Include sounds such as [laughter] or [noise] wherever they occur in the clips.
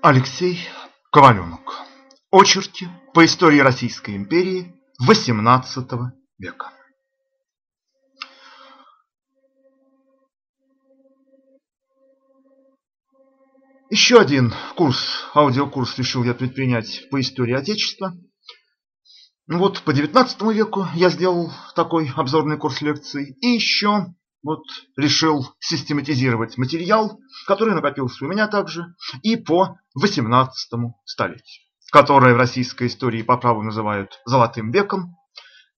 Алексей Коваленок. Очерки по истории Российской империи XVIII века. Еще один курс, аудиокурс решил я предпринять по истории Отечества. Ну вот по XIX веку я сделал такой обзорный курс лекций. И еще вот решил систематизировать материал, который накопился у меня также, и по XVIII столетию, которое в российской истории по праву называют «золотым веком»,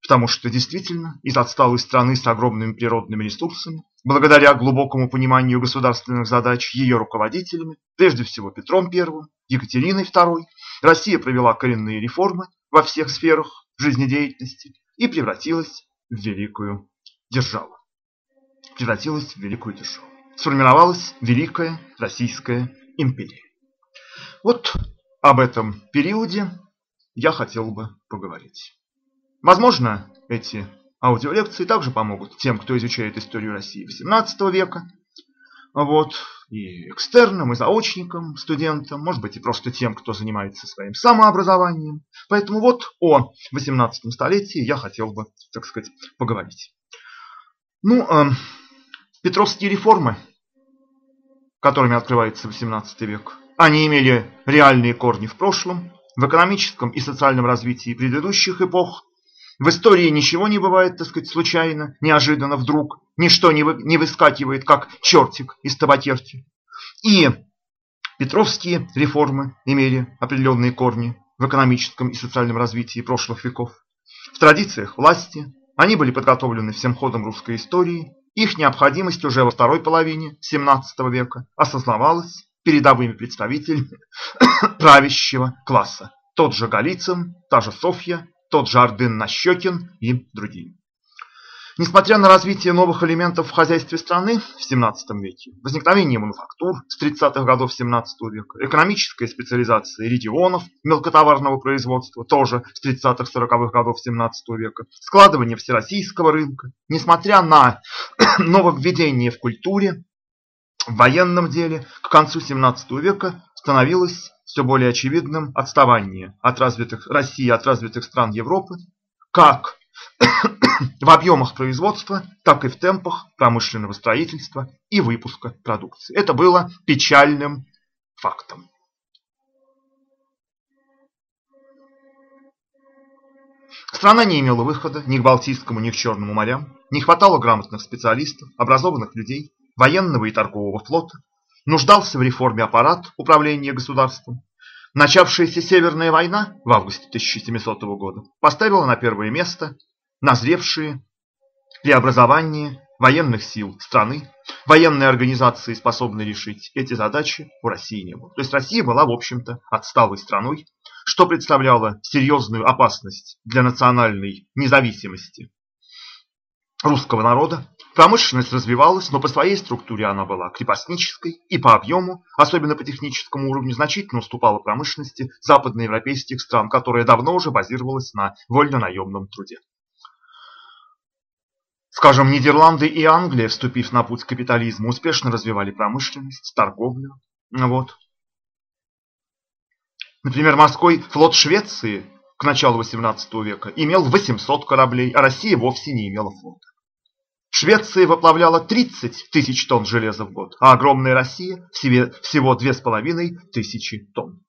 потому что действительно из отсталой страны с огромными природными ресурсами, благодаря глубокому пониманию государственных задач ее руководителями, прежде всего Петром I, Екатериной II, Россия провела коренные реформы во всех сферах жизнедеятельности и превратилась в великую державу. Превратилась в великую державу. Сформировалась Великая Российская империя. Вот об этом периоде я хотел бы поговорить. Возможно, эти аудиолекции также помогут тем, кто изучает историю России XVIII века, вот, и экстерном, и заочникам, студентам, может быть, и просто тем, кто занимается своим самообразованием. Поэтому вот о XVIII столетии я хотел бы, так сказать, поговорить. Ну, э, Петровские реформы, которыми открывается XVIII век, они имели реальные корни в прошлом, в экономическом и социальном развитии предыдущих эпох, в истории ничего не бывает, так сказать, случайно, неожиданно, вдруг. Ничто не, вы, не выскакивает, как чертик из табакерки. И Петровские реформы имели определенные корни в экономическом и социальном развитии прошлых веков. В традициях власти они были подготовлены всем ходом русской истории. Их необходимость уже во второй половине XVII века осознавалась передовыми представителями [coughs] правящего класса. Тот же Голицын, та же Софья, тот же Ордын Нащекин и другие. Несмотря на развитие новых элементов в хозяйстве страны в 17 веке, возникновение мануфактур с 30-х годов 17 века, экономическая специализация регионов мелкотоварного производства тоже с 30-40-х годов 17 века, складывание всероссийского рынка, несмотря на [coughs] нововведения в культуре, в военном деле к концу 17 века становилось все более очевидным отставание от развитых России от развитых стран Европы, как в объемах производства, так и в темпах промышленного строительства и выпуска продукции. Это было печальным фактом. Страна не имела выхода ни к Балтийскому, ни к Черному морям, не хватало грамотных специалистов, образованных людей, военного и торгового флота, нуждался в реформе аппарат управления государством. Начавшаяся Северная война в августе 1700 года поставила на первое место назревшие преобразования военных сил страны. Военные организации способны решить эти задачи у России не было. То есть Россия была, в общем-то, отсталой страной, что представляло серьезную опасность для национальной независимости русского народа. Промышленность развивалась, но по своей структуре она была крепостнической и по объему, особенно по техническому уровню, значительно уступала промышленности западноевропейских стран, которая давно уже базировалась на вольно-наемном труде. Скажем, Нидерланды и Англия, вступив на путь к капитализму, успешно развивали промышленность, торговлю. Вот. Например, морской флот Швеции к началу XVIII века имел 800 кораблей, а Россия вовсе не имела флота. Швеция выплавляла 30 тысяч тонн железа в год, а огромная Россия всего 2,5 тысячи тонн.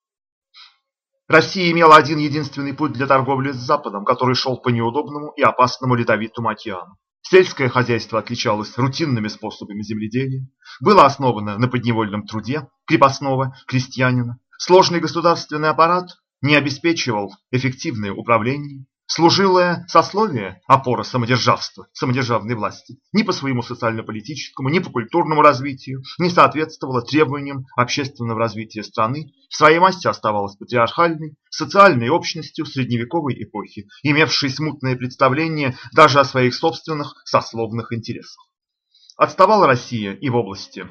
Россия имела один единственный путь для торговли с Западом, который шел по неудобному и опасному ледовитому океану. Сельское хозяйство отличалось рутинными способами земледелия, было основано на подневольном труде крепостного крестьянина. Сложный государственный аппарат не обеспечивал эффективное управление, Служилое сословие, опора самодержавства, самодержавной власти, ни по своему социально-политическому, ни по культурному развитию не соответствовало требованиям общественного развития страны, в своей массе оставалось патриархальной, социальной общностью средневековой эпохи, имевшей смутное представление даже о своих собственных сословных интересах. Отставала Россия и в области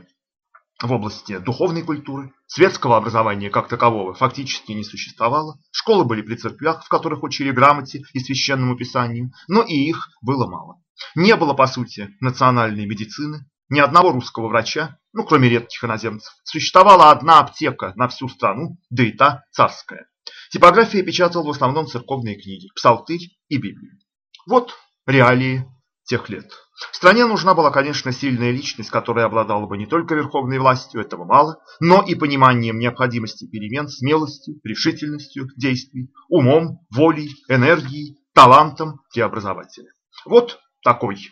в области духовной культуры, светского образования как такового фактически не существовало. Школы были при церквях, в которых учили грамоте и священному писанию, но и их было мало. Не было, по сути, национальной медицины, ни одного русского врача ну, кроме редких иноземцев, существовала одна аптека на всю страну, да и та царская. Типография печатала в основном церковные книги, псалтырь и Библию. Вот реалии тех лет. Стране нужна была, конечно, сильная личность, которая обладала бы не только верховной властью, этого мало, но и пониманием необходимости перемен, смелостью, решительностью действий, умом, волей, энергией, талантом преобразователя. Вот такой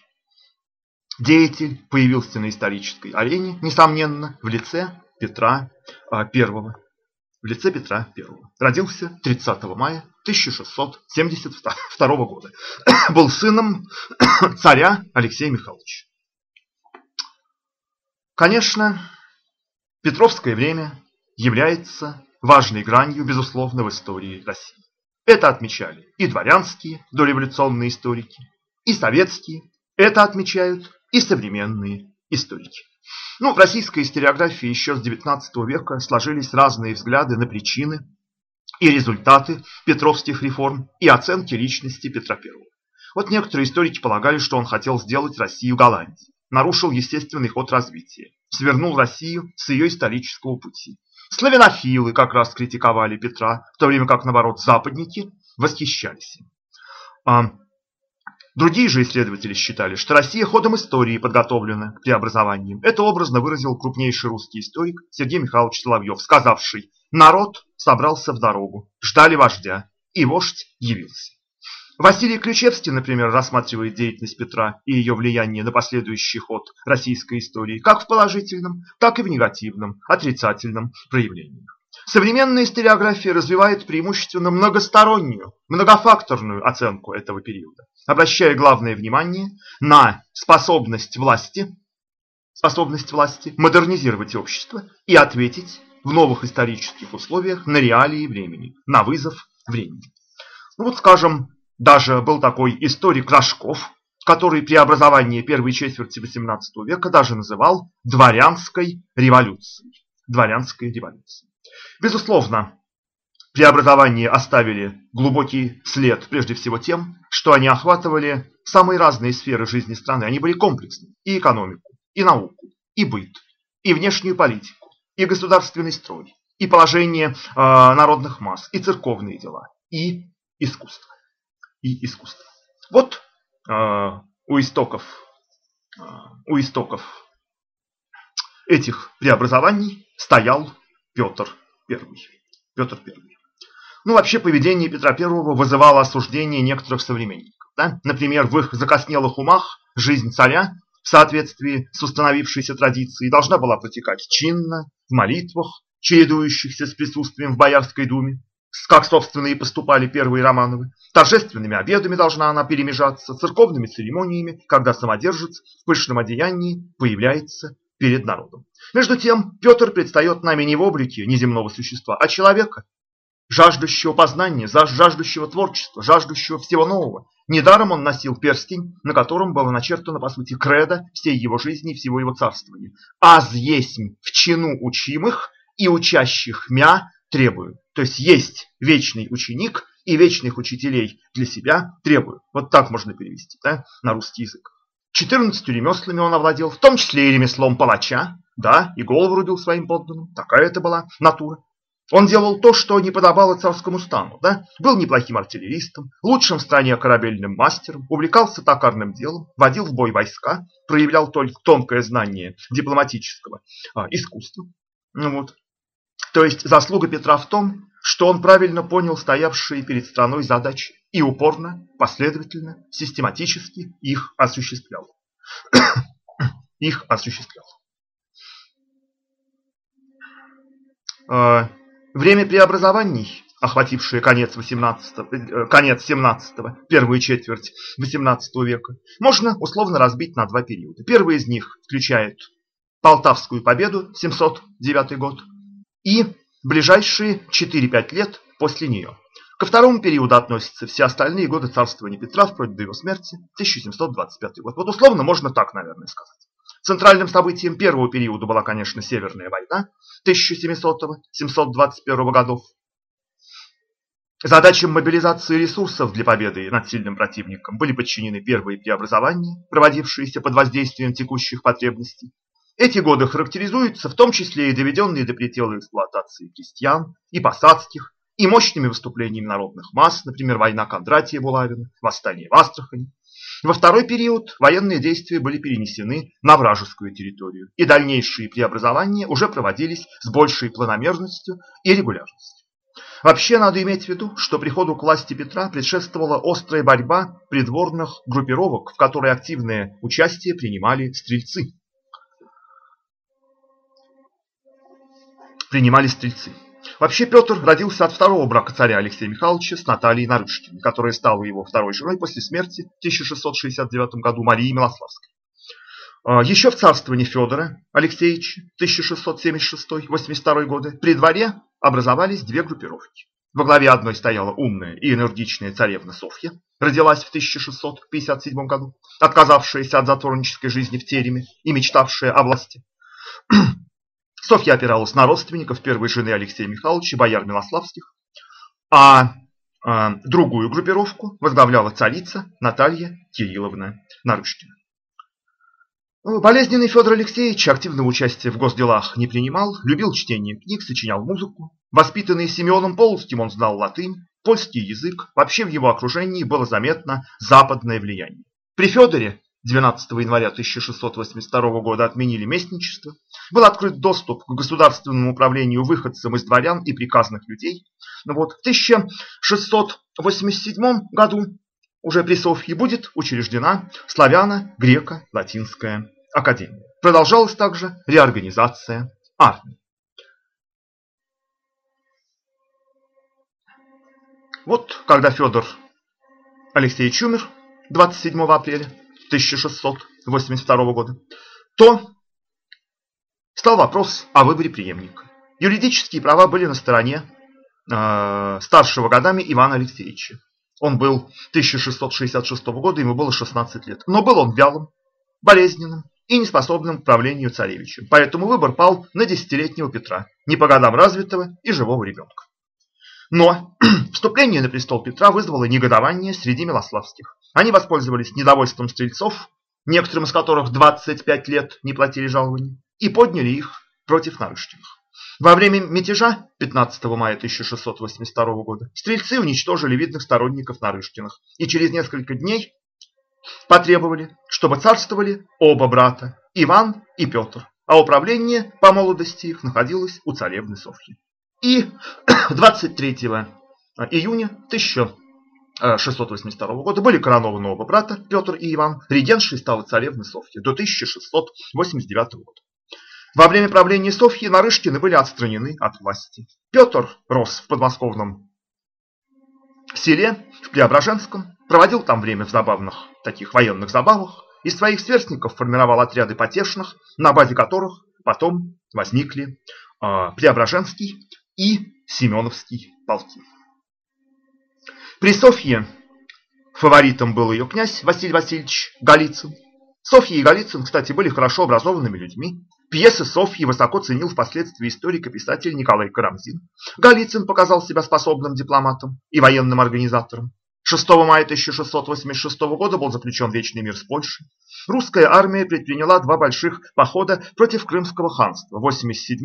деятель появился на исторической арене, несомненно, в лице Петра I. В лице Петра I. Родился 30 мая 1672 года. [coughs] Был сыном [coughs] царя Алексея Михайловича. Конечно, Петровское время является важной гранью, безусловно, в истории России. Это отмечали и дворянские дореволюционные историки, и советские. Это отмечают и современные историки. Ну, в российской историографии еще с XIX века сложились разные взгляды на причины и результаты петровских реформ и оценки личности Петра I. Вот некоторые историки полагали, что он хотел сделать Россию Голландией, нарушил естественный ход развития, свернул Россию с ее исторического пути. Славянофилы как раз критиковали Петра, в то время как, наоборот, западники восхищались им. Другие же исследователи считали, что Россия ходом истории подготовлена к преобразованиям. Это образно выразил крупнейший русский историк Сергей Михайлович Соловьев, сказавший Народ собрался в дорогу, ждали вождя, и вождь явился. Василий Ключевский, например, рассматривает деятельность Петра и ее влияние на последующий ход российской истории как в положительном, так и в негативном, отрицательном проявлении. Современная историография развивает преимущественно многостороннюю, многофакторную оценку этого периода, обращая главное внимание на способность власти, способность власти модернизировать общество и ответить в новых исторических условиях на реалии времени, на вызов времени. Ну вот, скажем, даже был такой историк Рожков, который преобразование первой четверти XVIII века даже называл дворянской революцией. Дворянской революцией. Безусловно, преобразования оставили глубокий след прежде всего тем, что они охватывали самые разные сферы жизни страны. Они были комплексны. И экономику, и науку, и быт, и внешнюю политику и государственный строй, и положение э, народных масс, и церковные дела, и искусство. И искусство. Вот э, у истоков, э, у истоков этих преобразований стоял Петр I. Петр I. Ну, вообще, поведение Петра I вызывало осуждение некоторых современников. Да? Например, в их закоснелых умах жизнь царя в соответствии с установившейся традицией должна была протекать чинно, в молитвах, чередующихся с присутствием в Боярской думе, как, собственно, и поступали первые Романовы. Торжественными обедами должна она перемежаться, церковными церемониями, когда самодержец в пышном одеянии появляется перед народом. Между тем, Петр предстает нами не в облике неземного существа, а человека, жаждущего познания, жаждущего творчества, жаждущего всего нового. Недаром он носил перстень, на котором было начертано, по сути, кредо всей его жизни и всего его царствования. «Аз есть в чину учимых и учащих мя требую». То есть есть вечный ученик и вечных учителей для себя требую. Вот так можно перевести да, на русский язык. 14 ремеслами он овладел, в том числе и ремеслом палача, да, и голову рубил своим подданным. Такая это была натура. Он делал то, что не подобало царскому стану, да? Был неплохим артиллеристом, лучшим в стране корабельным мастером, увлекался токарным делом, водил в бой войска, проявлял только тонкое знание дипломатического а, искусства. Ну вот. То есть заслуга Петра в том, что он правильно понял стоявшие перед страной задачи и упорно, последовательно, систематически их осуществлял. [coughs] их осуществлял. А, Время преобразований, охватившее конец, 18, э, конец 17 первую четверть 18 века, можно условно разбить на два периода. Первый из них включает Полтавскую победу, 709 год, и ближайшие 4-5 лет после нее. Ко второму периоду относятся все остальные годы царствования Петра, вплоть до его смерти, 1725 год. Вот условно можно так, наверное, сказать. Центральным событием первого периода была, конечно, Северная война 1700-721 годов. Задачам мобилизации ресурсов для победы над сильным противником были подчинены первые преобразования, проводившиеся под воздействием текущих потребностей. Эти годы характеризуются в том числе и доведенные до предела эксплуатации крестьян и посадских, и мощными выступлениями народных масс, например, война Кондратия Булавина, восстание в Астрахани. Во второй период военные действия были перенесены на вражескую территорию, и дальнейшие преобразования уже проводились с большей планомерностью и регулярностью. Вообще надо иметь в виду, что приходу к власти Петра предшествовала острая борьба придворных группировок, в которой активное участие принимали стрельцы. Принимали стрельцы. Вообще Петр родился от второго брака царя Алексея Михайловича с Натальей Нарышкиной, которая стала его второй женой после смерти в 1669 году Марии Милославской. А, Еще в царствовании Федора Алексеевича 1676-82 годы при дворе образовались две группировки. Во главе одной стояла умная и энергичная царевна Софья, родилась в 1657 году, отказавшаяся от затворнической жизни в тереме и мечтавшая о власти. Софья опиралась на родственников первой жены Алексея Михайловича, бояр Милославских, а, а другую группировку возглавляла царица Наталья Кирилловна Нарышкина. Болезненный Федор Алексеевич активного участия в госделах не принимал, любил чтение книг, сочинял музыку. Воспитанный Симеоном Полоцким он знал латынь, польский язык, вообще в его окружении было заметно западное влияние. При Федоре 12 января 1682 года отменили местничество, был открыт доступ к государственному управлению выходцам из дворян и приказных людей. Но вот в 1687 году уже при Софье будет учреждена славяно-греко-латинская академия. Продолжалась также реорганизация армии. Вот когда Федор Алексеевич умер 27 апреля 1682 года, то стал вопрос о выборе преемника. Юридические права были на стороне э, старшего годами Ивана Алексеевича. Он был 1666 года, ему было 16 лет. Но был он вялым, болезненным и неспособным к правлению царевичем. Поэтому выбор пал на десятилетнего Петра, не по годам развитого и живого ребенка. Но [clears throat] вступление на престол Петра вызвало негодование среди милославских. Они воспользовались недовольством стрельцов, некоторым из которых 25 лет не платили жалований, и подняли их против Нарышкиных. Во время мятежа 15 мая 1682 года стрельцы уничтожили видных сторонников Нарышкиных и через несколько дней потребовали, чтобы царствовали оба брата, Иван и Петр, а управление по молодости их находилось у царевны Софьи. И [coughs] 23 июня 1682 года были коронованы оба брата, Петр и Иван, регеншей стала царевны Софья до 1689 года. Во время правления Софьи Нарышкины были отстранены от власти. Петр рос в подмосковном селе, в Преображенском, проводил там время в забавных таких военных забавах, из своих сверстников формировал отряды потешных, на базе которых потом возникли э, Преображенский и Семеновский полки. При Софье фаворитом был ее князь Василий Васильевич Голицын. Софья и Голицын, кстати, были хорошо образованными людьми. Пьесы Софьи высоко ценил впоследствии историк и писатель Николай Карамзин. Голицын показал себя способным дипломатом и военным организатором. 6 мая 1686 года был заключен Вечный мир с Польшей. Русская армия предприняла два больших похода против Крымского ханства 87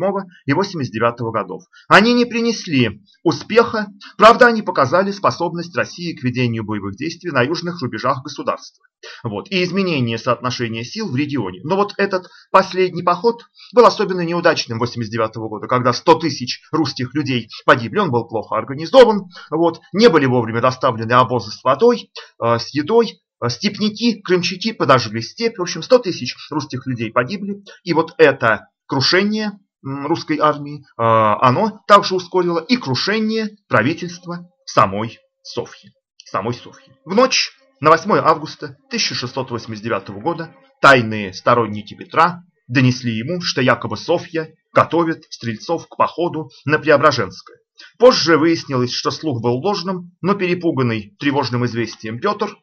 и 89 годов. Они не принесли успеха, правда они показали способность России к ведению боевых действий на южных рубежах государства. Вот, и изменение соотношения сил в регионе. Но вот этот последний поход был особенно неудачным 89 года, когда 100 тысяч русских людей погибли, он был плохо организован, вот, не были вовремя доставлены обозы с водой, э, с едой, э, степняки, крымчаки подожгли степь, в общем, 100 тысяч русских людей погибли, и вот это крушение русской армии, э, оно также ускорило и крушение правительства самой Софьи. Самой Софьи. В ночь на 8 августа 1689 года тайные сторонники Петра донесли ему, что якобы Софья готовит стрельцов к походу на Преображенское. Позже выяснилось, что слух был ложным, но перепуганный тревожным известием Петр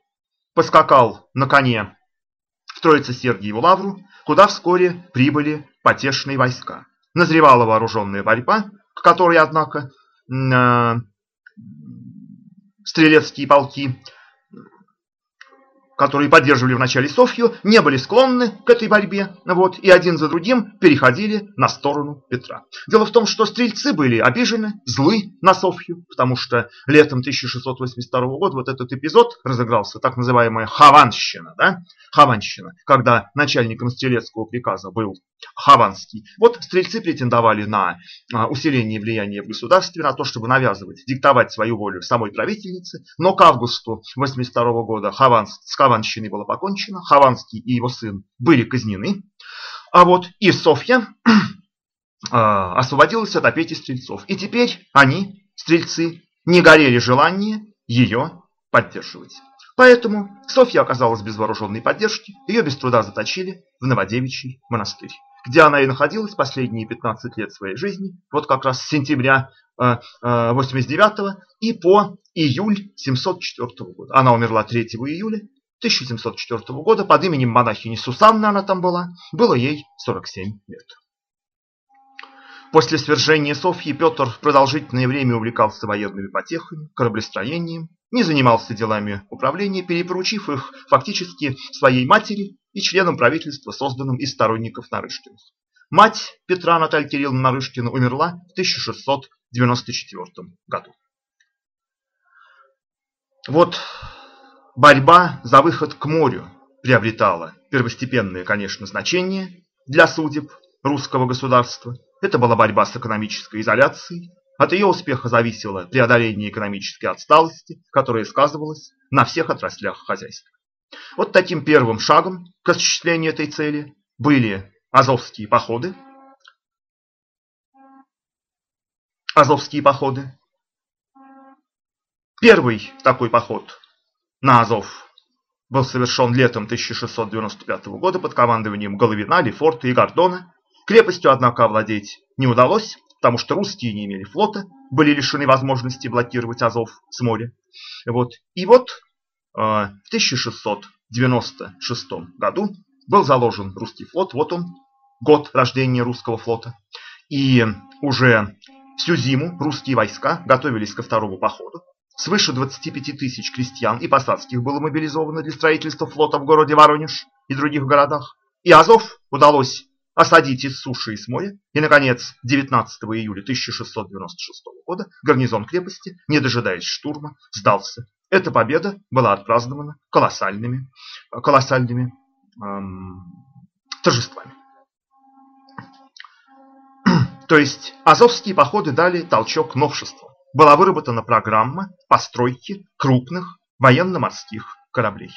поскакал на коне в Троице-Сергиеву лавру, куда вскоре прибыли потешные войска. Назревала вооруженная борьба, к которой, однако, э, стрелецкие полки которые поддерживали вначале Софью, не были склонны к этой борьбе, вот, и один за другим переходили на сторону Петра. Дело в том, что стрельцы были обижены, злы на Софью, потому что летом 1682 года вот этот эпизод разыгрался, так называемая Хованщина, да? Хованщина, когда начальником стрелецкого приказа был Хованский. Вот стрельцы претендовали на а, усиление влияния в государстве, на то, чтобы навязывать, диктовать свою волю самой правительнице, но к августу 82 года Хованс, с Хованщиной было покончено, Хованский и его сын были казнены, а вот и Софья [clears throat] а, освободилась от опеки стрельцов. И теперь они, стрельцы, не горели желание ее поддерживать. Поэтому Софья оказалась без вооруженной поддержки, ее без труда заточили в Новодевичий монастырь, где она и находилась последние 15 лет своей жизни, вот как раз с сентября 89 э, э, и по июль 704 года. Она умерла 3 июля 1704 года под именем монахини Сусанны она там была, было ей 47 лет. После свержения Софьи Петр продолжительное время увлекался военными потехами, кораблестроением, не занимался делами управления, перепоручив их фактически своей матери и членам правительства, созданным из сторонников Нарышкиных. Мать Петра Наталья Кирилловна Нарышкина умерла в 1694 году. Вот борьба за выход к морю приобретала первостепенное, конечно, значение для судеб русского государства – это была борьба с экономической изоляцией. От ее успеха зависело преодоление экономической отсталости, которая сказывалась на всех отраслях хозяйства. Вот таким первым шагом к осуществлению этой цели были азовские походы. Азовские походы. Первый такой поход на Азов был совершен летом 1695 года под командованием Головина, Лефорта и Гордона Крепостью, однако, овладеть не удалось, потому что русские не имели флота, были лишены возможности блокировать Азов с моря. Вот. И вот э, в 1696 году был заложен русский флот, вот он, год рождения русского флота. И уже всю зиму русские войска готовились ко второму походу. Свыше 25 тысяч крестьян и посадских было мобилизовано для строительства флота в городе Воронеж и других городах. И Азов удалось осадить из суши и с моря, и, наконец, 19 июля 1696 года гарнизон крепости, не дожидаясь штурма, сдался. Эта победа была отпразднована колоссальными, колоссальными эм, торжествами. [clears throat] То есть азовские походы дали толчок новшеству. Была выработана программа постройки крупных военно-морских кораблей.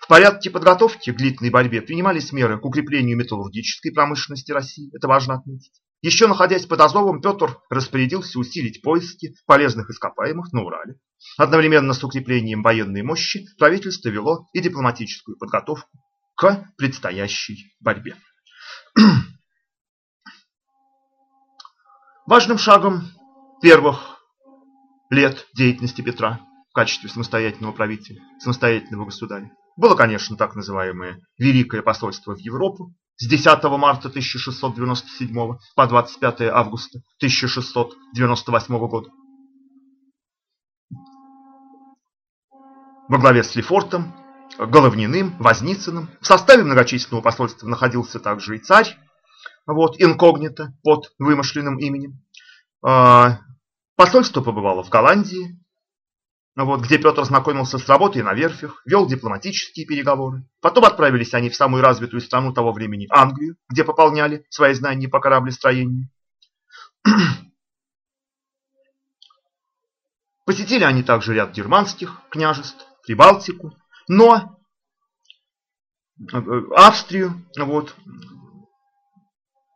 В порядке подготовки к длительной борьбе принимались меры к укреплению металлургической промышленности России, это важно отметить. Еще находясь под Азовом, Петр распорядился усилить поиски полезных ископаемых на Урале. Одновременно с укреплением военной мощи правительство вело и дипломатическую подготовку к предстоящей борьбе. [clears throat] Важным шагом первых лет деятельности Петра в качестве самостоятельного правителя, самостоятельного государя было, конечно, так называемое Великое посольство в Европу с 10 марта 1697 по 25 августа 1698 года. Во главе с Лефортом, Головниным, Возницыным. В составе многочисленного посольства находился также и царь, вот, инкогнито, под вымышленным именем. Посольство побывало в Голландии, вот, где Петр знакомился с работой на верфях, вел дипломатические переговоры. Потом отправились они в самую развитую страну того времени, Англию, где пополняли свои знания по кораблестроению. [clears throat] Посетили они также ряд германских княжеств, Прибалтику, но э, Австрию, вот,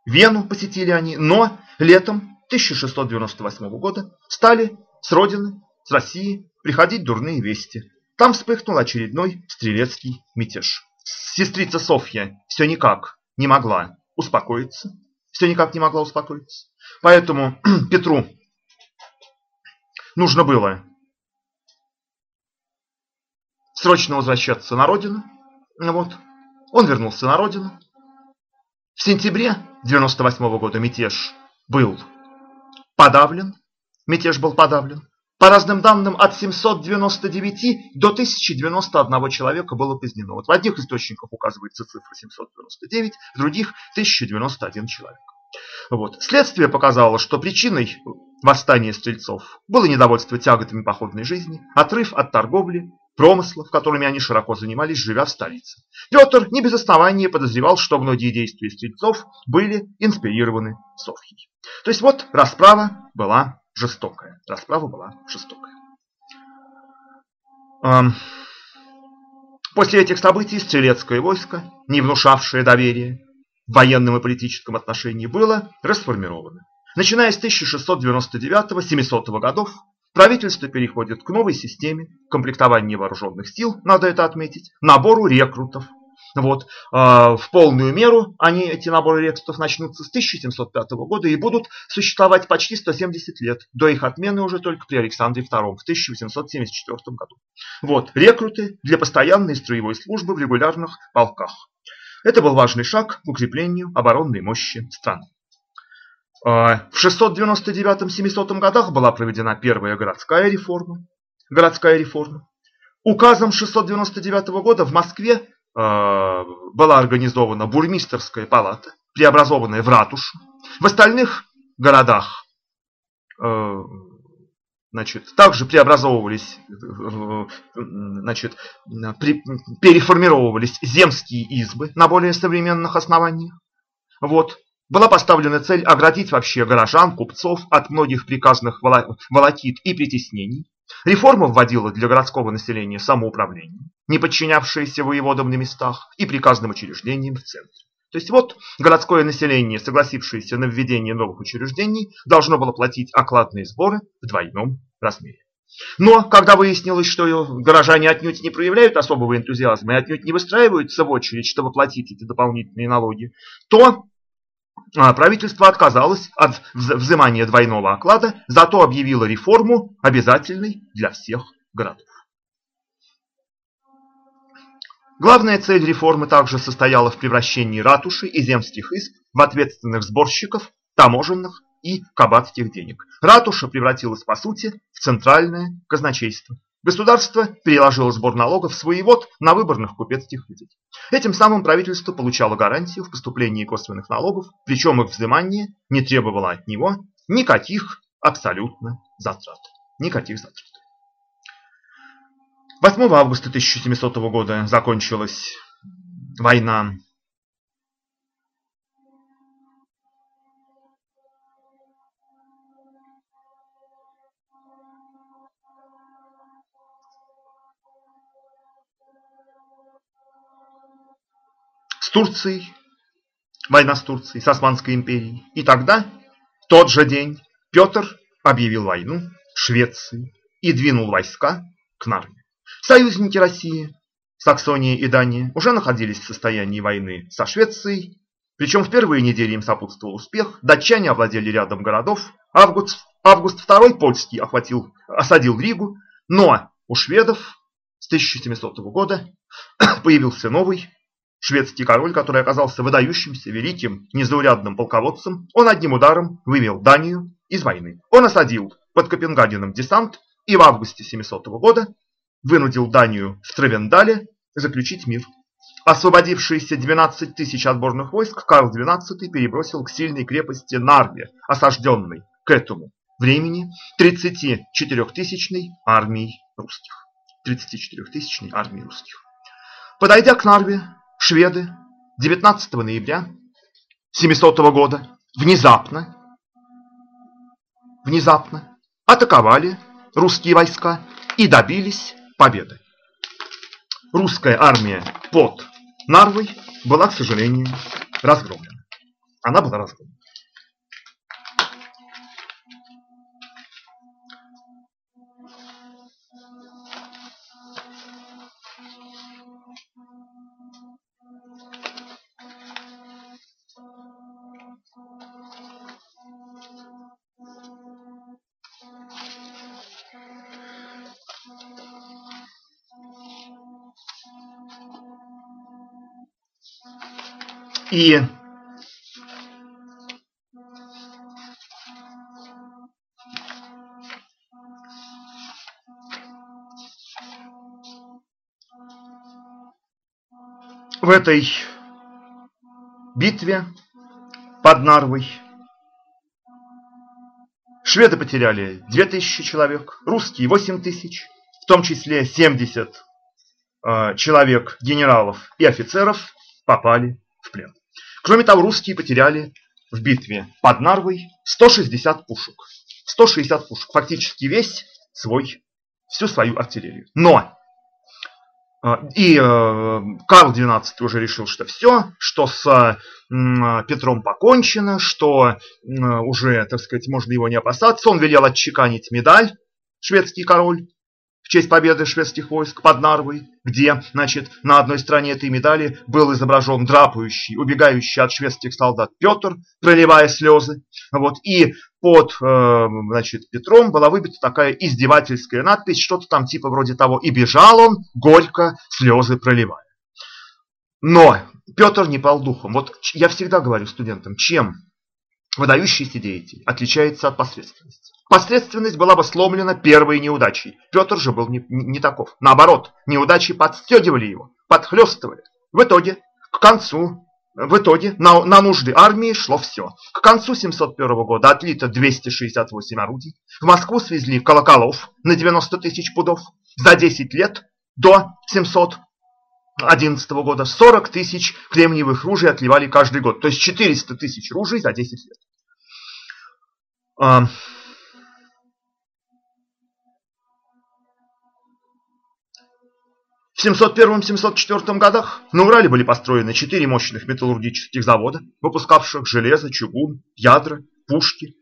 Вену посетили они, но летом 1698 года стали с родины, с России приходить дурные вести. Там вспыхнул очередной стрелецкий мятеж. Сестрица Софья все никак не могла успокоиться. Все никак не могла успокоиться. Поэтому [clears throat] Петру нужно было срочно возвращаться на родину. Вот. Он вернулся на родину. В сентябре 98 -го года мятеж был подавлен. Мятеж был подавлен. по разным данным, от 799 до 1091 человека было казнено. Вот в одних источниках указывается цифра 799, в других 1091 человек. Вот. Следствие показало, что причиной восстания стрельцов было недовольство тяготами походной жизни, отрыв от торговли, промыслов, которыми они широко занимались, живя в столице. Петр не без основания подозревал, что многие действия стрельцов были инспирированы Софьей. То есть вот расправа была жестокая. Расправа была жестокая. После этих событий стрелецкое войско, не внушавшее доверия в военном и политическом отношении, было расформировано. Начиная с 1699-700 годов, правительство переходит к новой системе комплектования вооруженных сил, надо это отметить, набору рекрутов, вот, э, в полную меру они, эти наборы рекрутов, начнутся с 1705 года и будут существовать почти 170 лет, до их отмены уже только при Александре II в 1874 году. Вот, рекруты для постоянной строевой службы в регулярных полках. Это был важный шаг к укреплению оборонной мощи страны. В 699-700 годах была проведена первая городская реформа. Городская реформа. Указом 699 года в Москве Э, была организована бурмистерская палата, преобразованная в ратушу. В остальных городах э, значит, также преобразовывались, значит, переформировывались земские избы на более современных основаниях. Вот. Была поставлена цель оградить вообще горожан, купцов от многих приказных волокит и притеснений. Реформа вводила для городского населения самоуправление не подчинявшиеся воеводам на местах, и приказным учреждениям в центре. То есть вот городское население, согласившееся на введение новых учреждений, должно было платить окладные сборы в двойном размере. Но когда выяснилось, что горожане отнюдь не проявляют особого энтузиазма и отнюдь не выстраиваются в очередь, чтобы платить эти дополнительные налоги, то правительство отказалось от взимания двойного оклада, зато объявило реформу обязательной для всех городов. Главная цель реформы также состояла в превращении ратуши и земских исп в ответственных сборщиков таможенных и кабацких денег. Ратуша превратилась, по сути, в центральное казначейство. Государство переложило сбор налогов в своевод на выборных купецких людей. Этим самым правительство получало гарантию в поступлении косвенных налогов, причем их взимание не требовало от него никаких абсолютно затрат. Никаких затрат. 8 августа 1700 года закончилась война. С Турцией, война с Турцией, с Османской империей. И тогда, в тот же день, Петр объявил войну Швеции и двинул войска к Нарве. Союзники России, Саксония и Дания, уже находились в состоянии войны со Швецией, причем в первые недели им сопутствовал успех, датчане овладели рядом городов, Август, Август II польский охватил, осадил Ригу, но у шведов с 1700 года [coughs] появился новый шведский король, который оказался выдающимся, великим, незаурядным полководцем. Он одним ударом вывел Данию из войны. Он осадил под Копенгагеном десант и в августе 700 года вынудил Данию в Травендале заключить мир. Освободившиеся 12 тысяч отборных войск Карл XII перебросил к сильной крепости Нарве, осажденной к этому времени 34-тысячной армией русских. 34-тысячной армией русских. Подойдя к Нарве, шведы 19 ноября 700 года внезапно, внезапно атаковали русские войска и добились победы. Русская армия под Нарвой была, к сожалению, разгромлена. Она была разгромлена. и в этой битве под Нарвой шведы потеряли 2000 человек, русские 8000, в том числе 70 э, человек, генералов и офицеров попали в плен. Кроме того, русские потеряли в битве под Нарвой 160 пушек. 160 пушек, фактически весь свой, всю свою артиллерию. Но а, и э, Карл XII уже решил, что все, что с Петром покончено, что уже, так сказать, можно его не опасаться. Он велел отчеканить медаль, шведский король, честь победы шведских войск под Нарвой, где, значит, на одной стороне этой медали был изображен драпающий, убегающий от шведских солдат Петр, проливая слезы. Вот, и под, э, значит, Петром была выбита такая издевательская надпись, что-то там типа вроде того, и бежал он, горько слезы проливая. Но Петр не пал духом. Вот я всегда говорю студентам, чем выдающийся деятель отличается от посредственности. Посредственность была бы сломлена первой неудачей. Петр же был не, не таков. Наоборот, неудачи подстегивали его, подхлестывали. В итоге, к концу, в итоге на, на нужды армии шло все. К концу 701 года отлито 268 орудий. В Москву свезли колоколов на 90 тысяч пудов. За 10 лет до 711 года 40 тысяч кремниевых ружей отливали каждый год. То есть 400 тысяч ружей за 10 лет. В 701-704 годах на Урале были построены четыре мощных металлургических завода, выпускавших железо, чугун, ядра, пушки.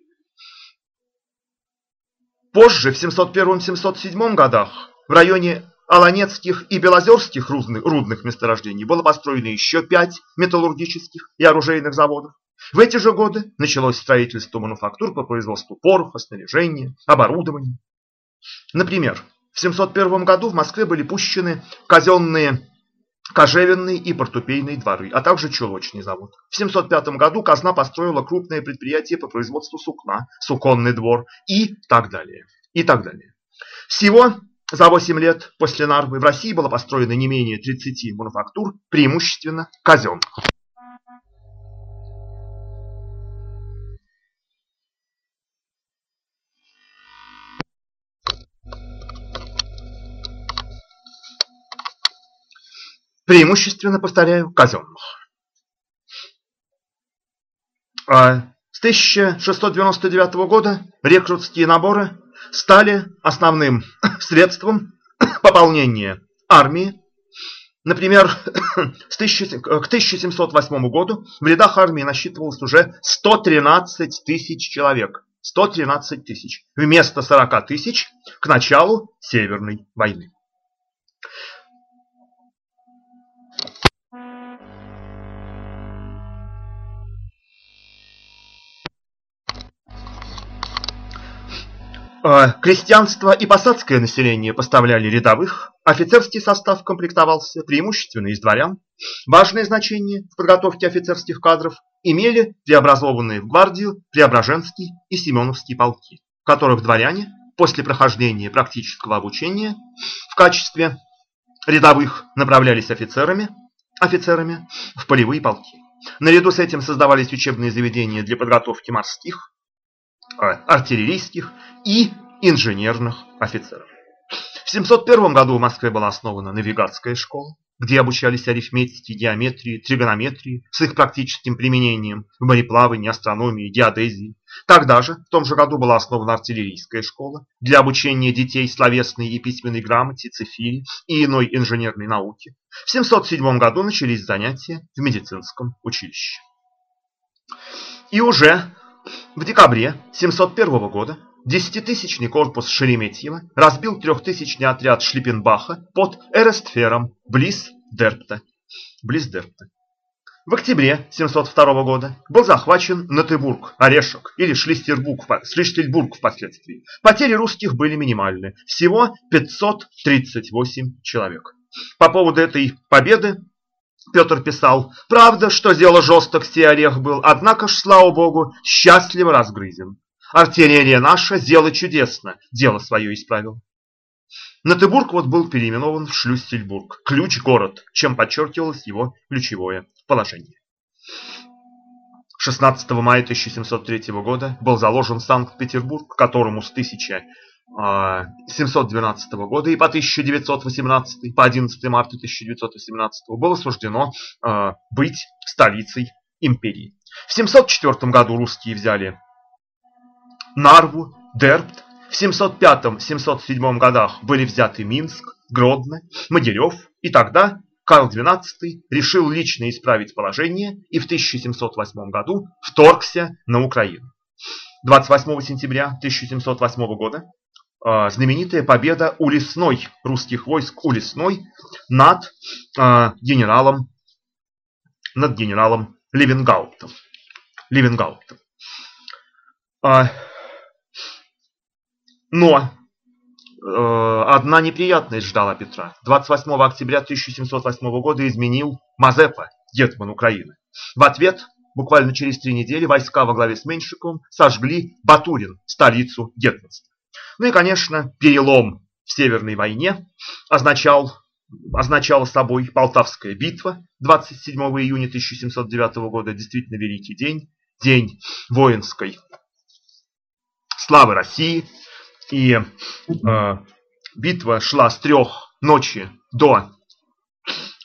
Позже, в 701-707 годах, в районе Аланецких и Белозерских рудных месторождений было построено еще пять металлургических и оружейных заводов. В эти же годы началось строительство мануфактур по производству пороха, снаряжения, оборудования. Например, в 701 году в Москве были пущены казенные кожевенные и портупейные дворы, а также чулочный завод. В 705 году казна построила крупное предприятие по производству сукна, суконный двор и так далее. И так далее. Всего за 8 лет после Нарвы в России было построено не менее 30 мануфактур, преимущественно казенных. Преимущественно, повторяю, казенных. А с 1699 года рекрутские наборы стали основным [coughs] средством [coughs] пополнения армии. Например, [coughs] к 1708 году в рядах армии насчитывалось уже 113 тысяч человек. 113 тысяч вместо 40 тысяч к началу Северной войны. Крестьянство и посадское население поставляли рядовых, офицерский состав комплектовался преимущественно из дворян. Важное значение в подготовке офицерских кадров имели преобразованные в гвардию Преображенский и Семеновский полки, в которых дворяне после прохождения практического обучения в качестве рядовых направлялись офицерами, офицерами в полевые полки. Наряду с этим создавались учебные заведения для подготовки морских, а, артиллерийских и инженерных офицеров. В 701 году в Москве была основана навигатская школа, где обучались арифметике, геометрии, тригонометрии с их практическим применением в мореплавании, астрономии, геодезии. Тогда же, в том же году, была основана артиллерийская школа для обучения детей словесной и письменной грамоте, цифире и иной инженерной науке. В 707 году начались занятия в медицинском училище. И уже в декабре 701 года десятитысячный корпус Шереметьева разбил трехтысячный отряд Шлиппенбаха под Эрестфером, близ Дерпта. Близ Дерпта. В октябре 702 года был захвачен Натыбург, Орешек или Шлистербург, Шлиштельбург впоследствии. Потери русских были минимальны, всего 538 человек. По поводу этой победы Петр писал, «Правда, что дело жесток сей орех был, однако ж, слава богу, счастливо разгрызен. Артиллерия наша дело чудесно, дело свое исправил». Натыбург вот был переименован в Шлюссельбург, ключ-город, чем подчеркивалось его ключевое положение. 16 мая 1703 года был заложен Санкт-Петербург, которому с 1712 года и по 1918, по 11 марта 1918 было суждено быть столицей империи. В 704 году русские взяли Нарву, Дербт. В 705-707 годах были взяты Минск, Гродно, Могилев. И тогда Карл XII решил лично исправить положение и в 1708 году вторгся на Украину. 28 сентября 1708 года э, знаменитая победа у Лесной, русских войск у Лесной над э, генералом, над генералом Левенгауптом. Левенгауптом. Э, но э, одна неприятность ждала Петра. 28 октября 1708 года изменил Мазепа, гетман Украины. В ответ, буквально через три недели, войска во главе с Меньшиковым сожгли Батурин, столицу гетманства. Ну и, конечно, перелом в Северной войне означал, означала собой Полтавская битва 27 июня 1709 года. Действительно великий день, день воинской славы России, и э, битва шла с трех ночи до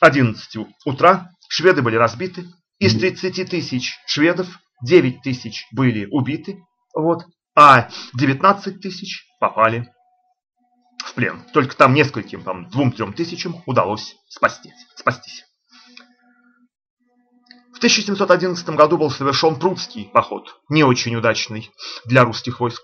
11 утра. Шведы были разбиты. Из 30 тысяч шведов 9 тысяч были убиты, вот, а 19 тысяч попали в плен. Только там нескольким, там, двум-трем тысячам удалось спастись. спастись. В 1711 году был совершен Прудский поход, не очень удачный для русских войск.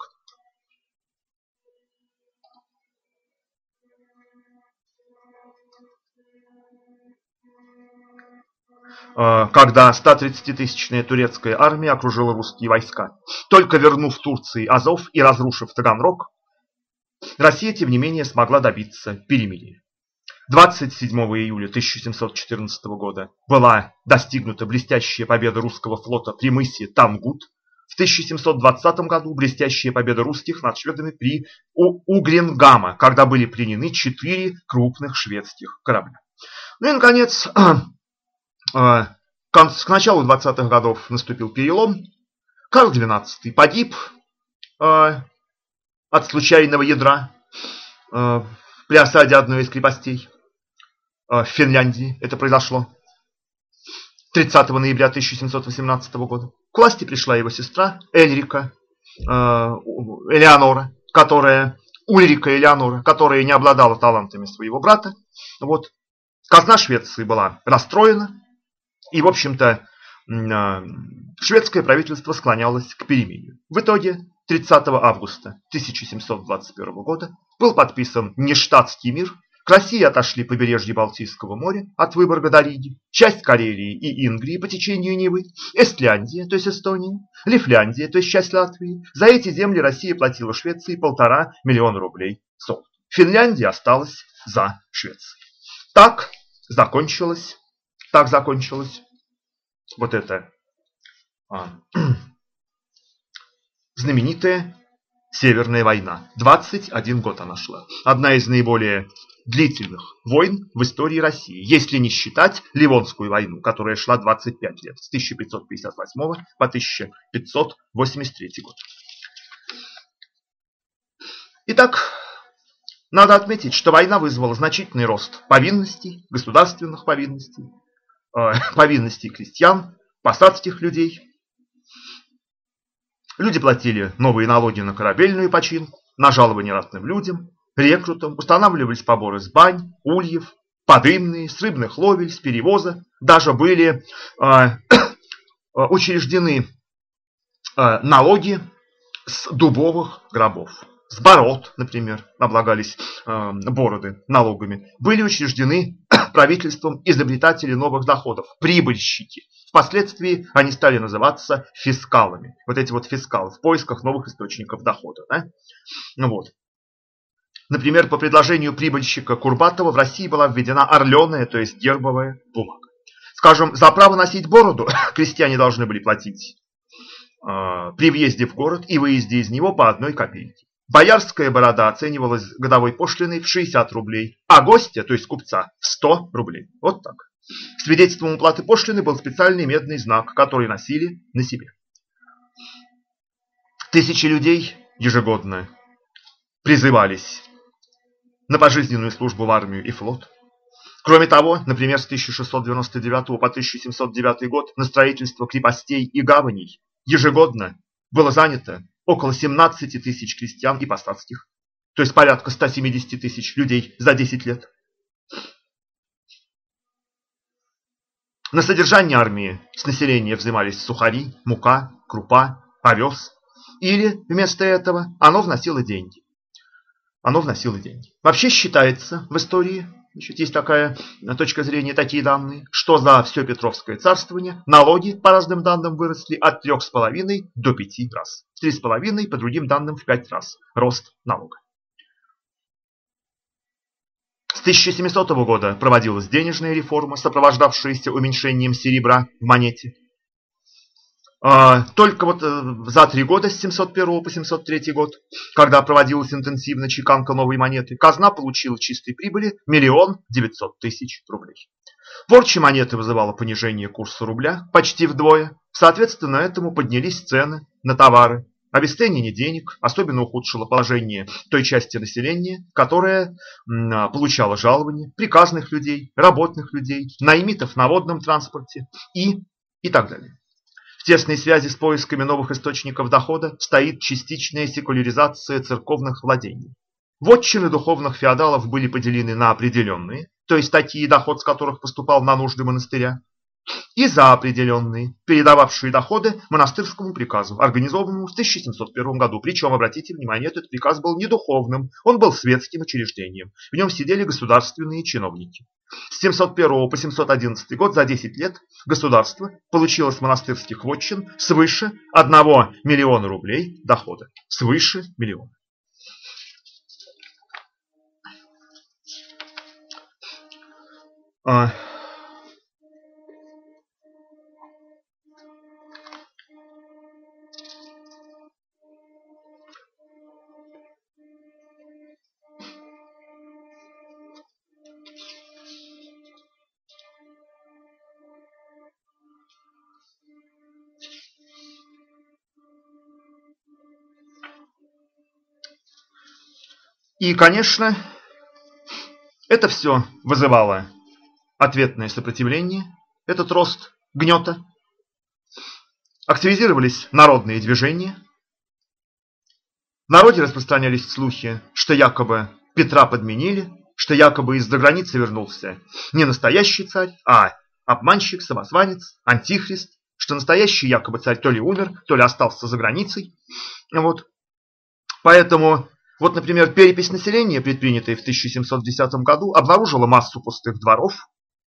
Когда 130-тысячная турецкая армия окружила русские войска. Только вернув Турции Азов и разрушив Таганрог, Россия, тем не менее, смогла добиться перемирия. 27 июля 1714 года была достигнута блестящая победа русского флота при мысе Тангут. В 1720 году блестящая победа русских над шведами при Угренгама, когда были пленены четыре крупных шведских корабля. Ну и, наконец, к началу 20-х годов наступил перелом. Карл XII погиб а, от случайного ядра а, при осаде одной из крепостей в Финляндии. Это произошло 30 ноября 1718 года. К власти пришла его сестра Эльрика, Элеонора, которая, Ульрика Элеонора, которая не обладала талантами своего брата. Вот. Казна Швеции была расстроена, и, в общем-то, а, шведское правительство склонялось к перемирию. В итоге 30 августа 1721 года был подписан нештатский мир. К России отошли побережье Балтийского моря от Выборга до Риги, часть Карелии и Ингрии по течению Невы, Эстляндия, то есть Эстония, Лифляндия, то есть часть Латвии. За эти земли Россия платила Швеции полтора миллиона рублей солд. Финляндия осталась за Швецией. Так закончилась так закончилась вот эта а, [clears throat] знаменитая Северная война. 21 год она шла. Одна из наиболее длительных войн в истории России, если не считать Ливонскую войну, которая шла 25 лет, с 1558 по 1583 год. Итак, надо отметить, что война вызвала значительный рост повинностей, государственных повинностей, Э, [laughs] повинностей крестьян, посадских людей. Люди платили новые налоги на корабельную починку, на жалование ратным людям, рекрутам, устанавливались поборы с бань, ульев, подымные, с рыбных ловель, с перевоза. Даже были э, [coughs] учреждены э, налоги с дубовых гробов. С бород, например, облагались э, бороды налогами. Были учреждены [clears throat] правительством изобретатели новых доходов, прибыльщики. Впоследствии они стали называться фискалами. Вот эти вот фискалы в поисках новых источников дохода. Да? Ну вот. Например, по предложению прибыльщика Курбатова в России была введена орленая, то есть гербовая бумага. Скажем, за право носить бороду [clears throat] крестьяне должны были платить э, при въезде в город и выезде из него по одной копейке. Боярская борода оценивалась годовой пошлиной в 60 рублей, а гостя, то есть купца, в 100 рублей. Вот так. Свидетельством уплаты пошлины был специальный медный знак, который носили на себе. Тысячи людей ежегодно призывались на пожизненную службу в армию и флот. Кроме того, например, с 1699 по 1709 год на строительство крепостей и гаваней ежегодно было занято около 17 тысяч крестьян и посадских, то есть порядка 170 тысяч людей за 10 лет. На содержание армии с населения взимались сухари, мука, крупа, овес. Или вместо этого оно вносило деньги. Оно вносило деньги. Вообще считается в истории, значит, есть такая точка зрения, такие данные, что за все Петровское царствование налоги, по разным данным, выросли от 3,5 до 5 раз. 3,5, по другим данным, в 5 раз рост налога. С 1700 года проводилась денежная реформа, сопровождавшаяся уменьшением серебра в монете. А, только вот э, за три года, с 701 по 703 год, когда проводилась интенсивно чеканка новой монеты, казна получила чистой прибыли миллион девятьсот тысяч рублей. Порча монеты вызывала понижение курса рубля почти вдвое. Соответственно, этому поднялись цены на товары, Обесценивание денег особенно ухудшило положение той части населения, которая а, получала жалования, приказных людей, работных людей, наймитов на водном транспорте и, и так далее. В тесной связи с поисками новых источников дохода стоит частичная секуляризация церковных владений. Вотчины духовных феодалов были поделены на определенные, то есть такие, доход с которых поступал на нужды монастыря, и за определенные, передававшие доходы монастырскому приказу, организованному в 1701 году. Причем, обратите внимание, этот приказ был не духовным, он был светским учреждением. В нем сидели государственные чиновники. С 701 по 711 год, за 10 лет, государство получило с монастырских вотчин свыше 1 миллиона рублей дохода. Свыше миллиона. А, И, конечно, это все вызывало ответное сопротивление, этот рост гнета. Активизировались народные движения. В народе распространялись слухи, что якобы Петра подменили, что якобы из-за границы вернулся не настоящий царь, а обманщик, самозванец, антихрист, что настоящий якобы царь то ли умер, то ли остался за границей. Вот. Поэтому вот, например, перепись населения, предпринятая в 1710 году, обнаружила массу пустых дворов.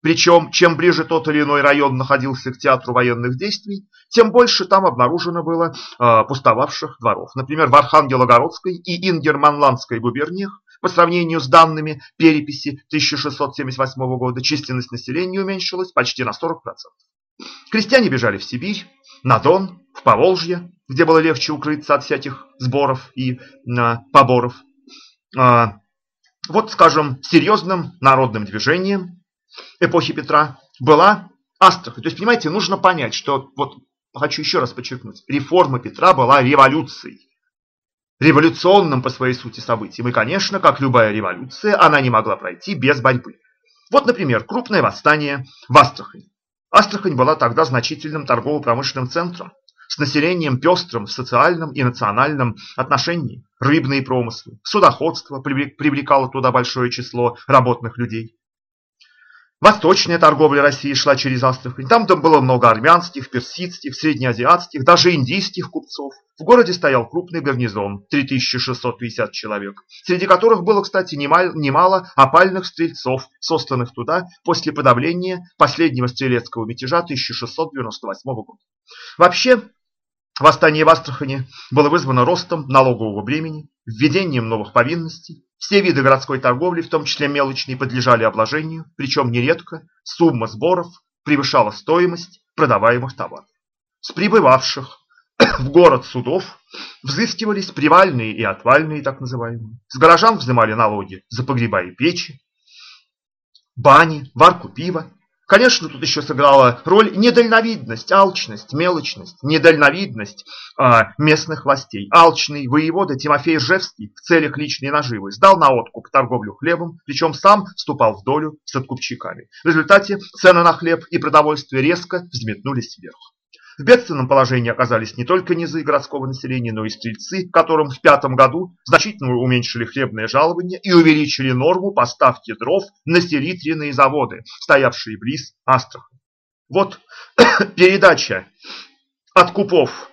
Причем, чем ближе тот или иной район находился к театру военных действий, тем больше там обнаружено было э, пустовавших дворов. Например, в Архангелогородской и Ингерманландской губерниях по сравнению с данными переписи 1678 года численность населения уменьшилась почти на 40%. Крестьяне бежали в Сибирь, на Дон, в Поволжье, где было легче укрыться от всяких сборов и а, поборов. А, вот, скажем, серьезным народным движением эпохи Петра была Астрахань. То есть, понимаете, нужно понять, что, вот хочу еще раз подчеркнуть, реформа Петра была революцией. Революционным по своей сути событием. И, конечно, как любая революция, она не могла пройти без борьбы. Вот, например, крупное восстание в Астрахани. Астрахань была тогда значительным торгово-промышленным центром с населением пестрым в социальном и национальном отношении. Рыбные промыслы, судоходство привлекало туда большое число работных людей. Восточная торговля России шла через Астрахань. Там, там было много армянских, персидских, среднеазиатских, даже индийских купцов. В городе стоял крупный гарнизон, 3650 человек, среди которых было, кстати, немало, опальных стрельцов, сосланных туда после подавления последнего стрелецкого мятежа 1698 года. Вообще, Восстание в Астрахани было вызвано ростом налогового бремени, введением новых повинностей. Все виды городской торговли, в том числе мелочной, подлежали обложению, причем нередко сумма сборов превышала стоимость продаваемых товаров. С прибывавших [coughs] в город судов взыскивались привальные и отвальные, так называемые. С горожан взимали налоги за погреба и печи, бани, варку пива. Конечно, тут еще сыграла роль недальновидность, алчность, мелочность, недальновидность а, местных властей. Алчный воевода Тимофей Ржевский в целях личной наживы сдал на откуп торговлю хлебом, причем сам вступал в долю с откупщиками. В результате цены на хлеб и продовольствие резко взметнулись вверх. В бедственном положении оказались не только низы городского населения, но и стрельцы, которым в пятом году значительно уменьшили хлебное жалование и увеличили норму поставки дров на селитренные заводы, стоявшие близ Астрахани. Вот [coughs] передача откупов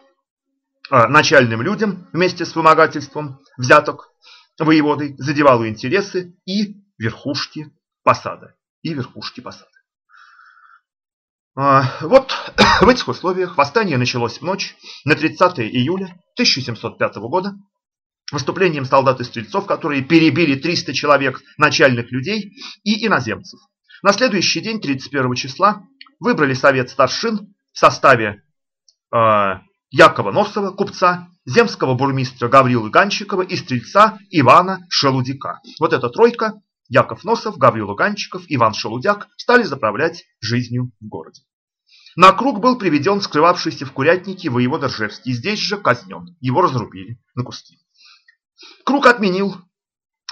а, начальным людям вместе с вымогательством взяток воеводой задевала интересы и верхушки посада. И верхушки посада. А, вот [coughs] в этих условиях восстание началось в ночь на 30 июля 1705 года выступлением солдат и стрельцов, которые перебили 300 человек начальных людей и иноземцев. На следующий день, 31 числа, выбрали совет старшин в составе э, Якова Носова, купца, земского бурмистра Гаврилы Ганчикова и стрельца Ивана Шелудика. Вот эта тройка Яков Носов, Гаврил Луганчиков, Иван Шелудяк стали заправлять жизнью в городе. На круг был приведен скрывавшийся в курятнике воевода Ржевский. Здесь же казнен. Его разрубили на куски. Круг отменил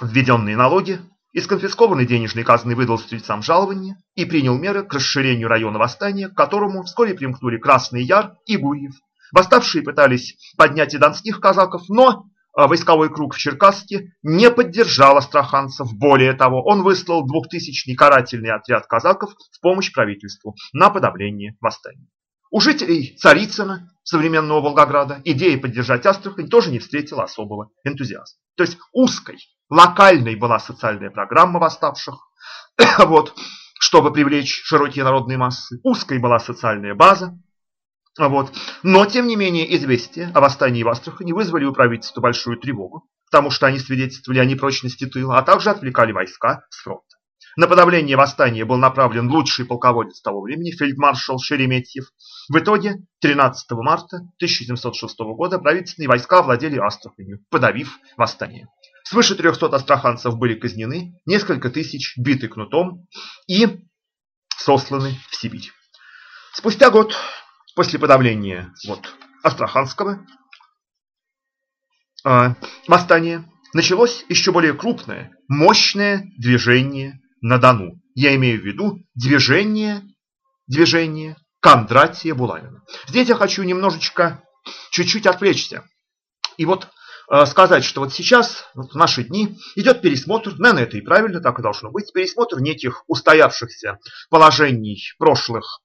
введенные налоги, из конфискованной денежной казны выдал стрельцам жалования и принял меры к расширению района восстания, к которому вскоре примкнули Красный Яр и Гурьев. Восставшие пытались поднять и донских казаков, но войсковой круг в Черкасске не поддержал астраханцев. Более того, он выслал двухтысячный карательный отряд казаков в помощь правительству на подавление восстания. У жителей Царицына, современного Волгограда, идея поддержать Астрахань тоже не встретила особого энтузиазма. То есть узкой, локальной была социальная программа восставших, [coughs] вот, чтобы привлечь широкие народные массы. Узкой была социальная база, вот. Но, тем не менее, известия о восстании в Астрахани вызвали у правительства большую тревогу, потому что они свидетельствовали о непрочности тыла, а также отвлекали войска с фронта. На подавление восстания был направлен лучший полководец того времени, фельдмаршал Шереметьев. В итоге, 13 марта 1706 года правительственные войска овладели Астраханью, подавив восстание. Свыше 300 астраханцев были казнены, несколько тысяч биты кнутом и сосланы в Сибирь. Спустя год после подавления вот, Астраханского э, восстания началось еще более крупное, мощное движение на Дону. Я имею в виду движение, движение Кондратия Булавина. Здесь я хочу немножечко, чуть-чуть отвлечься. И вот э, сказать, что вот сейчас, вот в наши дни, идет пересмотр, наверное, это и правильно, так и должно быть, пересмотр неких устоявшихся положений прошлых а,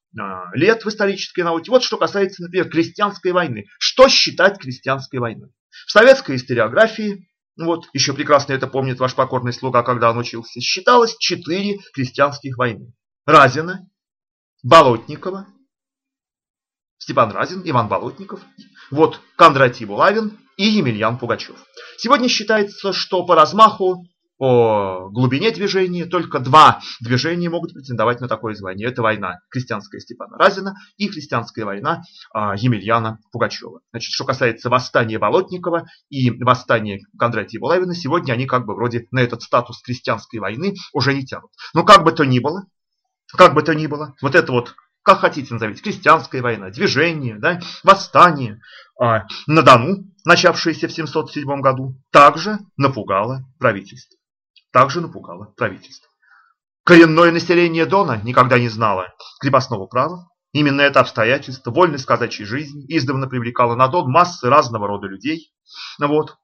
лет в исторической науке. Вот что касается, например, крестьянской войны. Что считать крестьянской войной? В советской историографии, вот, еще прекрасно это помнит ваш покорный слуга, когда он учился, считалось четыре крестьянских войны. Разина, Болотникова, Степан Разин, Иван Болотников, вот Кондратий Булавин и Емельян Пугачев. Сегодня считается, что по размаху по глубине движения только два движения могут претендовать на такое звание. Это война крестьянская Степана Разина и христианская война а, Емельяна Пугачева. Значит, что касается восстания Болотникова и восстания Кондратия Булавина, сегодня они как бы вроде на этот статус крестьянской войны уже не тянут. Но как бы то ни было, как бы то ни было, вот это вот как хотите назовите, крестьянская война, движение, да, восстание а, на Дону, начавшееся в 707 году, также напугало правительство также напугало правительство. Коренное население Дона никогда не знало крепостного права. Именно это обстоятельство, вольность казачьей жизни, издавна привлекало на Дон массы разного рода людей. Вот.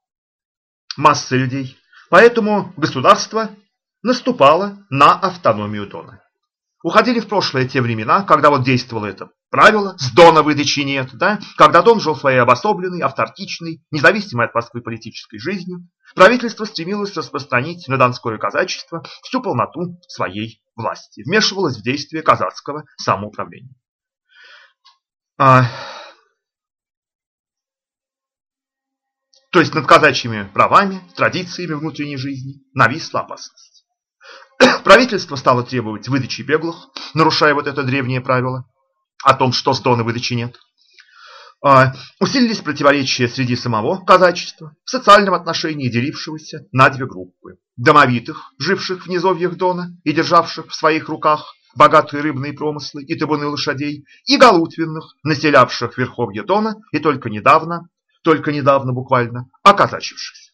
Массы людей. Поэтому государство наступало на автономию Дона. Уходили в прошлое те времена, когда вот действовало это правило, с Дона выдачи нет, да? когда Дон жил своей обособленной, автартичной, независимой от Москвы политической жизнью, правительство стремилось распространить на донское казачество всю полноту своей власти, вмешивалось в действие казацкого самоуправления. А... То есть над казачьими правами, традициями внутренней жизни нависла опасность. [coughs] Правительство стало требовать выдачи беглых, нарушая вот это древнее правило о том, что с Дона выдачи нет. А, усилились противоречия среди самого казачества, в социальном отношении делившегося на две группы. Домовитых, живших в низовьях Дона и державших в своих руках богатые рыбные промыслы и табуны лошадей, и галутвенных, населявших верховье Дона и только недавно, только недавно буквально, оказачившихся.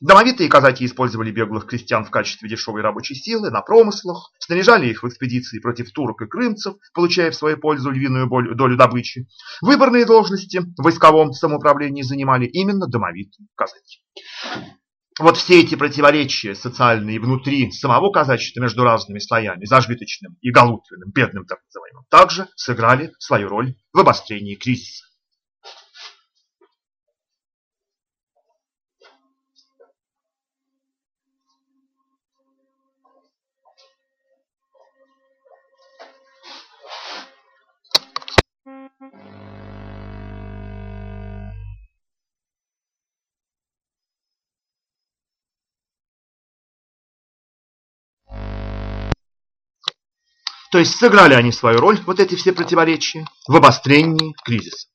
Домовитые казаки использовали беглых крестьян в качестве дешевой рабочей силы на промыслах, снаряжали их в экспедиции против турок и крымцев, получая в свою пользу львиную долю добычи. Выборные должности в войсковом самоуправлении занимали именно домовитые казаки. Вот все эти противоречия социальные внутри самого казачества между разными слоями, зажиточным и галутвенным, бедным так называемым, также сыграли свою роль в обострении кризиса. То есть сыграли они свою роль, вот эти все противоречия, в обострении кризиса.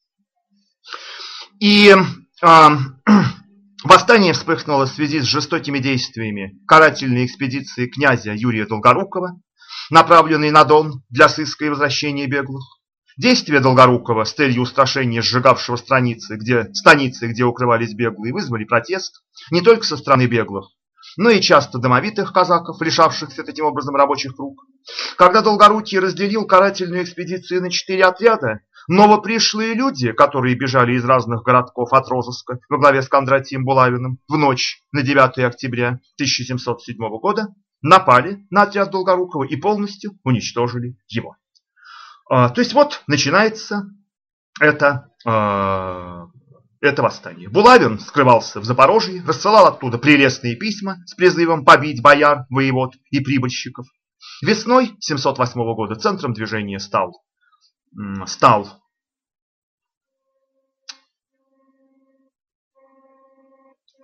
И э, [clears throat] восстание вспыхнуло в связи с жестокими действиями карательной экспедиции князя Юрия Долгорукова, направленной на Дон для сыска и возвращения беглых. Действия Долгорукова с целью устрашения сжигавшего страницы, где, станицы, где укрывались беглые, вызвали протест не только со стороны беглых, но и часто домовитых казаков, лишавшихся таким образом рабочих рук. Когда Долгорукий разделил карательную экспедицию на четыре отряда, новопришлые люди, которые бежали из разных городков от розыска во главе с Кондратием Булавиным в ночь на 9 октября 1707 года, напали на отряд Долгорукова и полностью уничтожили его. А, то есть вот начинается это а, это восстание. Булавин скрывался в Запорожье, рассылал оттуда прелестные письма с призывом побить бояр, воевод и прибыльщиков. Весной 708 года центром движения стал, стал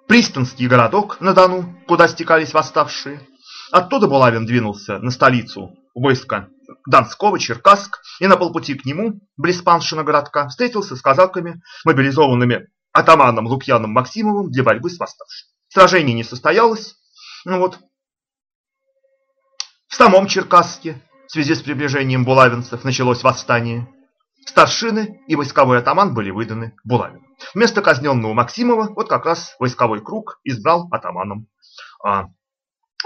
Пристанский городок на Дону, куда стекались восставшие. Оттуда Булавин двинулся на столицу войска Донского, Черкасск, и на полпути к нему, близ Паншина городка, встретился с казаками, мобилизованными атаманом Лукьяном Максимовым для борьбы с восставшими. Сражение не состоялось. Ну вот. В самом Черкасске в связи с приближением булавинцев началось восстание. Старшины и войсковой атаман были выданы Булавину. Вместо казненного Максимова вот как раз войсковой круг избрал атаманом а,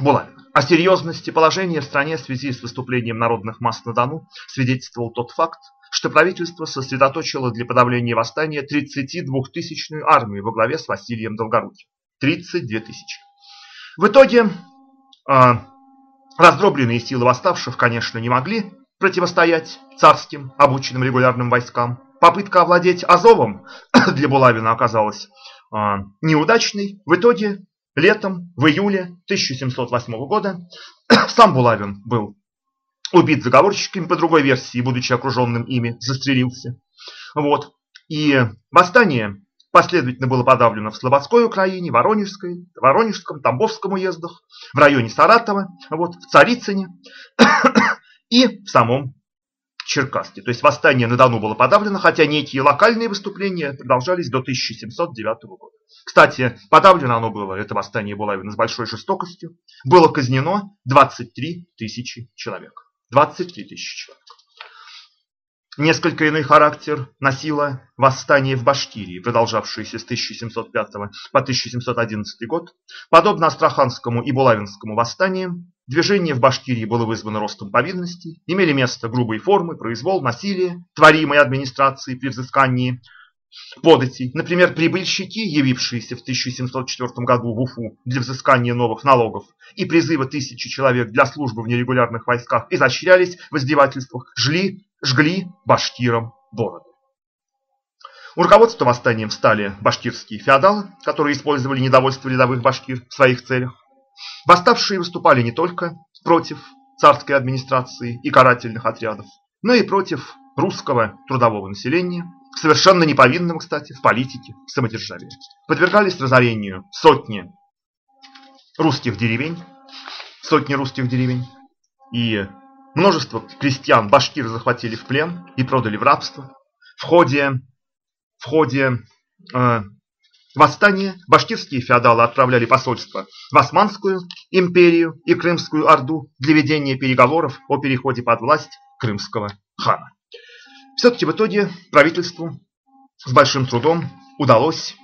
Булавина. О серьезности положения в стране в связи с выступлением народных масс на Дону свидетельствовал тот факт, что правительство сосредоточило для подавления восстания 32-тысячную армию во главе с Василием Долгоруким. 32 тысячи. В итоге э, раздробленные силы восставших, конечно, не могли противостоять царским, обученным регулярным войскам. Попытка овладеть Азовом [coughs] для Булавина оказалась э, неудачной. В итоге Летом, в июле 1708 года, [clears throat] сам Булавин был убит заговорщиками по другой версии, будучи окруженным ими, застрелился. Вот. И восстание последовательно было подавлено в Слободской Украине, Воронежской, Воронежском, Тамбовском уездах, в районе Саратова, вот, в Царицыне [clears throat] и в самом Черкасске. То есть восстание на Дону было подавлено, хотя некие локальные выступления продолжались до 1709 года. Кстати, подавлено оно было, это восстание Булавина, с большой жестокостью. Было казнено 23 тысячи человек. 23 тысячи человек. Несколько иной характер носило восстание в Башкирии, продолжавшееся с 1705 по 1711 год. Подобно Астраханскому и Булавинскому восстаниям, движение в Башкирии было вызвано ростом повинностей, имели место грубые формы, произвол, насилие, творимые администрацией при взыскании податей. Например, прибыльщики, явившиеся в 1704 году в Уфу для взыскания новых налогов и призыва тысячи человек для службы в нерегулярных войсках, изощрялись в издевательствах, жгли, жгли башкирам бороды. У руководства восстанием стали башкирские феодалы, которые использовали недовольство рядовых башкир в своих целях. Восставшие выступали не только против царской администрации и карательных отрядов, но и против русского трудового населения, совершенно неповинным, кстати, в политике, в самодержавии. Подвергались разорению сотни русских деревень, сотни русских деревень, и множество крестьян башкир захватили в плен и продали в рабство. В ходе, в ходе э, восстания башкирские феодалы отправляли посольство в Османскую империю и Крымскую Орду для ведения переговоров о переходе под власть крымского хана. Все-таки в итоге правительству с большим трудом удалось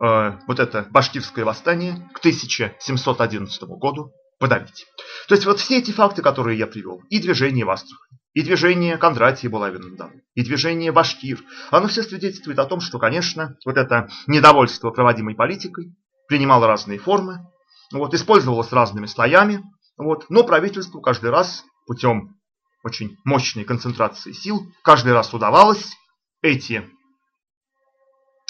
э, вот это башкирское восстание к 1711 году подавить. То есть вот все эти факты, которые я привел, и движение в Астрахани, и движение Кондратия Булавина, и движение Башкир, оно все свидетельствует о том, что, конечно, вот это недовольство проводимой политикой принимало разные формы, вот, использовалось разными слоями, вот, но правительству каждый раз путем очень мощной концентрации сил каждый раз удавалось эти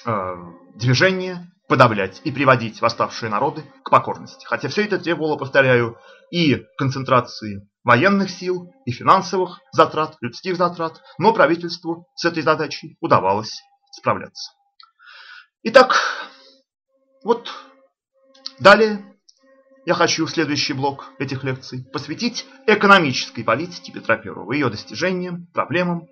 э, движения подавлять и приводить восставшие народы к покорности. Хотя все это требовало, повторяю, и концентрации военных сил, и финансовых затрат, людских затрат, но правительству с этой задачей удавалось справляться. Итак, вот далее я хочу следующий блок этих лекций посвятить экономической политике Петра I, ее достижениям, проблемам,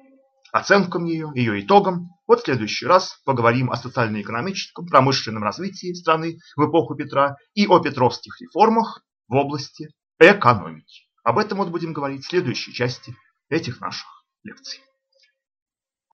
оценкам ее, ее итогам. Вот в следующий раз поговорим о социально-экономическом, промышленном развитии страны в эпоху Петра и о петровских реформах в области экономики. Об этом вот будем говорить в следующей части этих наших лекций.